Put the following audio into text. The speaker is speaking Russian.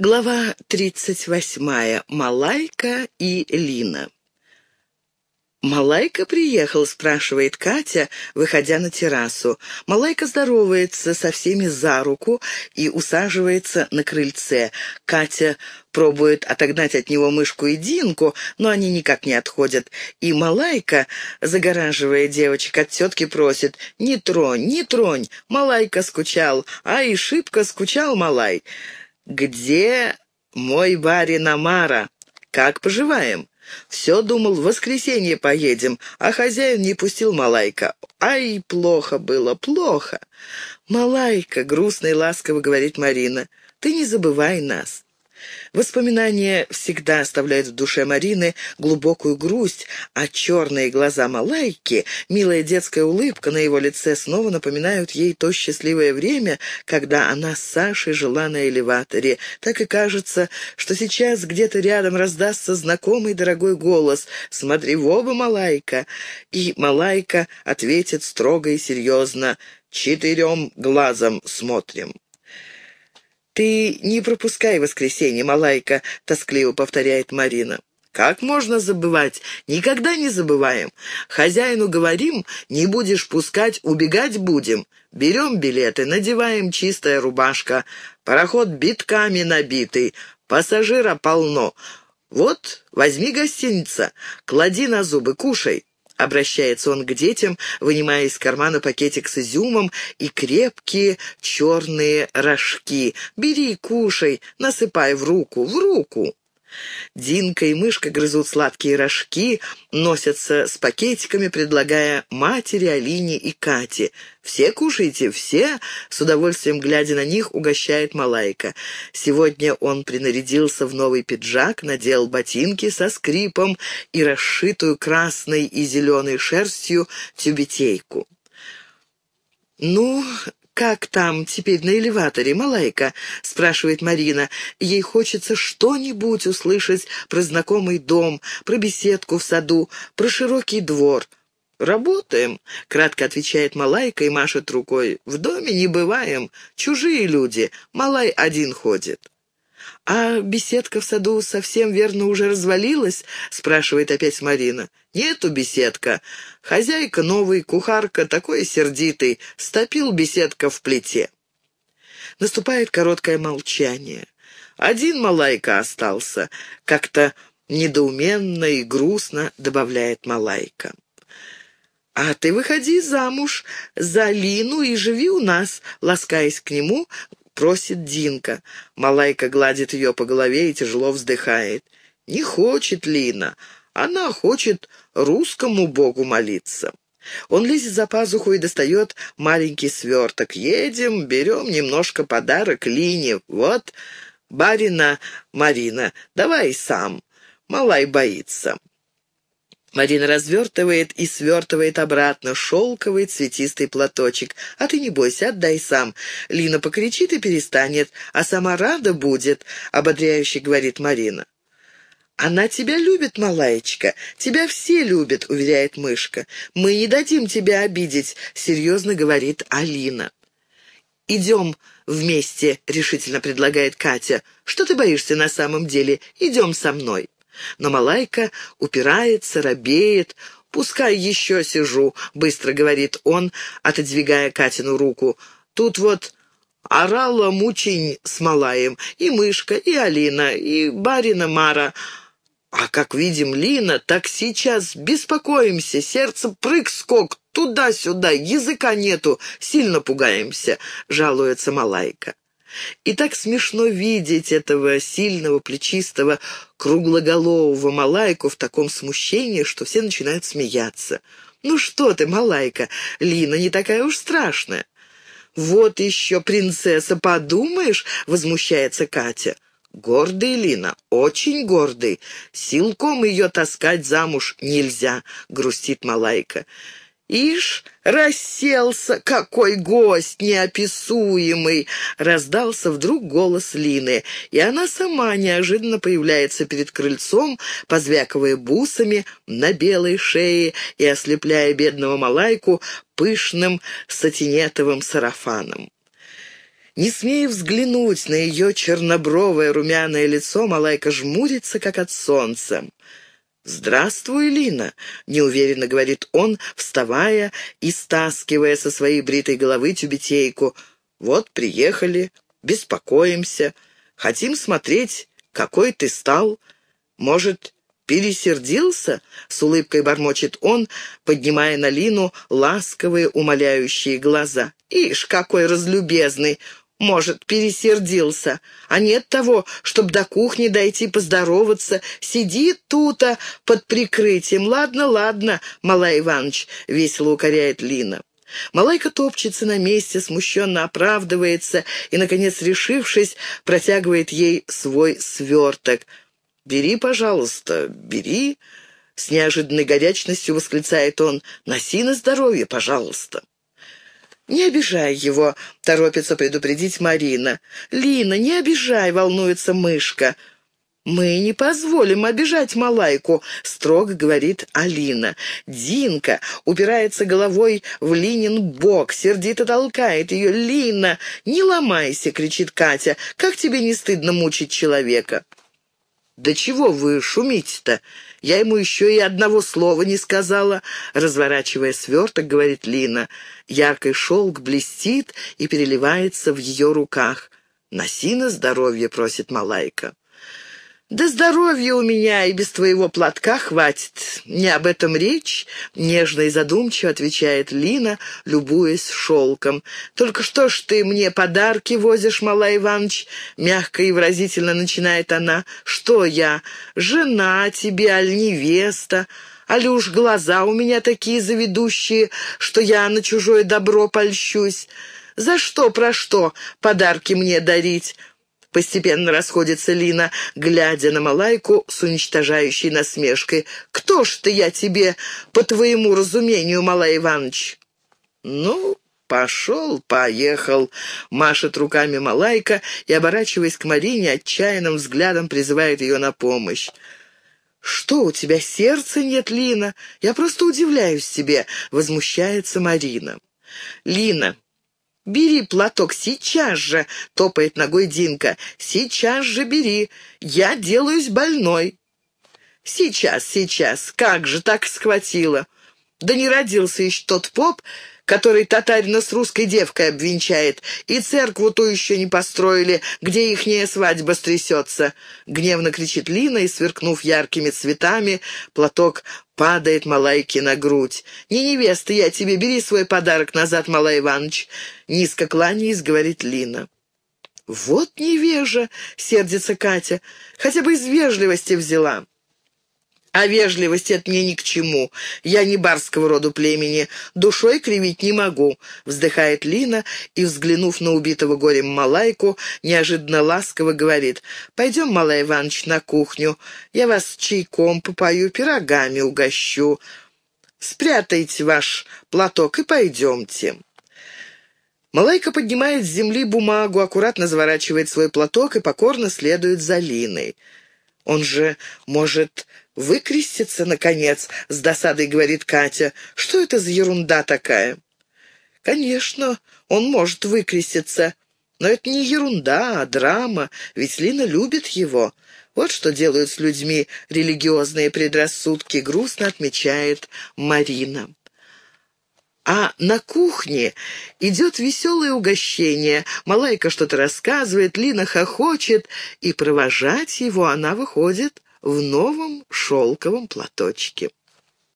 Глава 38. Малайка и Лина. «Малайка приехал?» — спрашивает Катя, выходя на террасу. Малайка здоровается со всеми за руку и усаживается на крыльце. Катя пробует отогнать от него мышку и Динку, но они никак не отходят. И Малайка, загораживая девочек от тетки, просит «Не тронь, не тронь!» Малайка скучал, а и шибко скучал Малай. «Где мой барин Амара? Как поживаем?» Все думал, в воскресенье поедем, а хозяин не пустил Малайка. Ай, плохо было, плохо. Малайка, грустно и ласково говорит Марина, ты не забывай нас. Воспоминания всегда оставляют в душе Марины глубокую грусть, а черные глаза Малайки, милая детская улыбка на его лице снова напоминают ей то счастливое время, когда она с Сашей жила на элеваторе. Так и кажется, что сейчас где-то рядом раздастся знакомый дорогой голос «Смотри в оба, Малайка!» И Малайка ответит строго и серьезно «Четырем глазом смотрим». «Ты не пропускай воскресенье, Малайка», — тоскливо повторяет Марина. «Как можно забывать? Никогда не забываем. Хозяину говорим, не будешь пускать, убегать будем. Берем билеты, надеваем чистая рубашка. Пароход битками набитый, пассажира полно. Вот, возьми гостиница, клади на зубы, кушай. Обращается он к детям, вынимая из кармана пакетик с изюмом и крепкие черные рожки. «Бери, кушай, насыпай в руку, в руку!» Динка и мышка грызут сладкие рожки, носятся с пакетиками, предлагая матери, Алине и Кате. «Все кушайте, все!» — с удовольствием глядя на них, угощает Малайка. Сегодня он принарядился в новый пиджак, надел ботинки со скрипом и расшитую красной и зеленой шерстью тюбетейку. «Ну, «Как там теперь на элеваторе, Малайка?» — спрашивает Марина. Ей хочется что-нибудь услышать про знакомый дом, про беседку в саду, про широкий двор. «Работаем», — кратко отвечает Малайка и машет рукой. «В доме не бываем. Чужие люди. Малай один ходит». «А беседка в саду совсем верно уже развалилась?» — спрашивает опять Марина. «Нету беседка. Хозяйка новый, кухарка такой сердитый. Стопил беседка в плите». Наступает короткое молчание. Один Малайка остался. Как-то недоуменно и грустно добавляет Малайка. «А ты выходи замуж за Лину и живи у нас», ласкаясь к нему, просит Динка. Малайка гладит ее по голове и тяжело вздыхает. «Не хочет Лина. Она хочет русскому богу молиться». Он лезет за пазуху и достает маленький сверток. «Едем, берем немножко подарок Лине. Вот, барина Марина, давай сам. Малай боится». Марина развертывает и свертывает обратно шелковый цветистый платочек. «А ты не бойся, отдай сам. Лина покричит и перестанет, а сама рада будет», — ободряюще говорит Марина. «Она тебя любит, малаечка. Тебя все любят», — уверяет мышка. «Мы не дадим тебя обидеть», — серьезно говорит Алина. «Идем вместе», — решительно предлагает Катя. «Что ты боишься на самом деле? Идем со мной». Но Малайка упирается, робеет. «Пускай еще сижу», — быстро говорит он, отодвигая Катину руку. «Тут вот орала мучень с Малаем, и Мышка, и Алина, и барина Мара. А как видим Лина, так сейчас беспокоимся, сердце прыг-скок, туда-сюда, языка нету, сильно пугаемся», — жалуется Малайка. И так смешно видеть этого сильного, плечистого, круглоголового Малайку в таком смущении, что все начинают смеяться. «Ну что ты, Малайка, Лина не такая уж страшная». «Вот еще принцесса, подумаешь!» — возмущается Катя. «Гордый, Лина, очень гордый. Силком ее таскать замуж нельзя», — грустит Малайка. «Ишь, расселся, какой гость неописуемый!» Раздался вдруг голос Лины, и она сама неожиданно появляется перед крыльцом, позвякивая бусами на белой шее и ослепляя бедного малайку пышным сатинетовым сарафаном. Не смея взглянуть на ее чернобровое румяное лицо, Малайка жмурится, как от солнца. «Здравствуй, Лина», — неуверенно говорит он, вставая и стаскивая со своей бритой головы тюбетейку. «Вот приехали, беспокоимся, хотим смотреть, какой ты стал. Может, пересердился?» — с улыбкой бормочет он, поднимая на Лину ласковые умоляющие глаза. «Ишь, какой разлюбезный! Может, пересердился. А нет того, чтоб до кухни дойти поздороваться. Сидит тута под прикрытием. Ладно, ладно, Малай Иванович, — весело укоряет Лина. Малайка топчется на месте, смущенно оправдывается и, наконец, решившись, протягивает ей свой сверток. «Бери, пожалуйста, бери!» С неожиданной горячностью восклицает он. «Носи на здоровье, пожалуйста!» «Не обижай его», — торопится предупредить Марина. «Лина, не обижай», — волнуется мышка. «Мы не позволим обижать Малайку», — строго говорит Алина. Динка упирается головой в Линин бок, сердито толкает ее. «Лина, не ломайся!» — кричит Катя. «Как тебе не стыдно мучить человека?» «Да чего вы шумите-то? Я ему еще и одного слова не сказала», — разворачивая сверток, говорит Лина. Яркий шелк блестит и переливается в ее руках. «Носи на здоровье», — просит Малайка. «Да здоровья у меня и без твоего платка хватит. Не об этом речь», — нежно и задумчиво отвечает Лина, любуясь шелком. «Только что ж ты мне подарки возишь, Малай Иванович?» Мягко и выразительно начинает она. «Что я? Жена тебе, аль невеста?» Али уж глаза у меня такие заведущие, что я на чужое добро польщусь. За что, про что подарки мне дарить? Постепенно расходится Лина, глядя на Малайку с уничтожающей насмешкой. «Кто ж ты я тебе, по твоему разумению, Малай Иванович?» «Ну, «Пошел, поехал!» — машет руками Малайка и, оборачиваясь к Марине, отчаянным взглядом призывает ее на помощь. «Что, у тебя сердца нет, Лина? Я просто удивляюсь тебе!» — возмущается Марина. «Лина, «Бери платок сейчас же!» — топает ногой Динка. «Сейчас же бери! Я делаюсь больной!» «Сейчас, сейчас! Как же так схватило!» «Да не родился еще тот поп, который татарина с русской девкой обвенчает, и церкву ту еще не построили, где ихняя свадьба стрясется!» Гневно кричит Лина и, сверкнув яркими цветами, платок падает Малайке на грудь. «Не невеста я тебе, бери свой подарок назад, Малай Иванович!» Низко кланяясь, говорит Лина. «Вот невежа!» — сердится Катя. «Хотя бы из вежливости взяла». А вежливость это мне ни к чему. Я не барского роду племени, душой кривить не могу», — вздыхает Лина и, взглянув на убитого горем Малайку, неожиданно ласково говорит, «Пойдем, Малай Иванович, на кухню. Я вас чайком попою, пирогами угощу. Спрятайте ваш платок и пойдемте». Малайка поднимает с земли бумагу, аккуратно заворачивает свой платок и покорно следует за Линой. Он же может выкреститься, наконец, с досадой говорит Катя. Что это за ерунда такая? Конечно, он может выкреститься, но это не ерунда, а драма, ведь Лина любит его. Вот что делают с людьми религиозные предрассудки, грустно отмечает Марина. А на кухне идет веселое угощение. Малайка что-то рассказывает, Лина хохочет, и провожать его она выходит в новом шелковом платочке.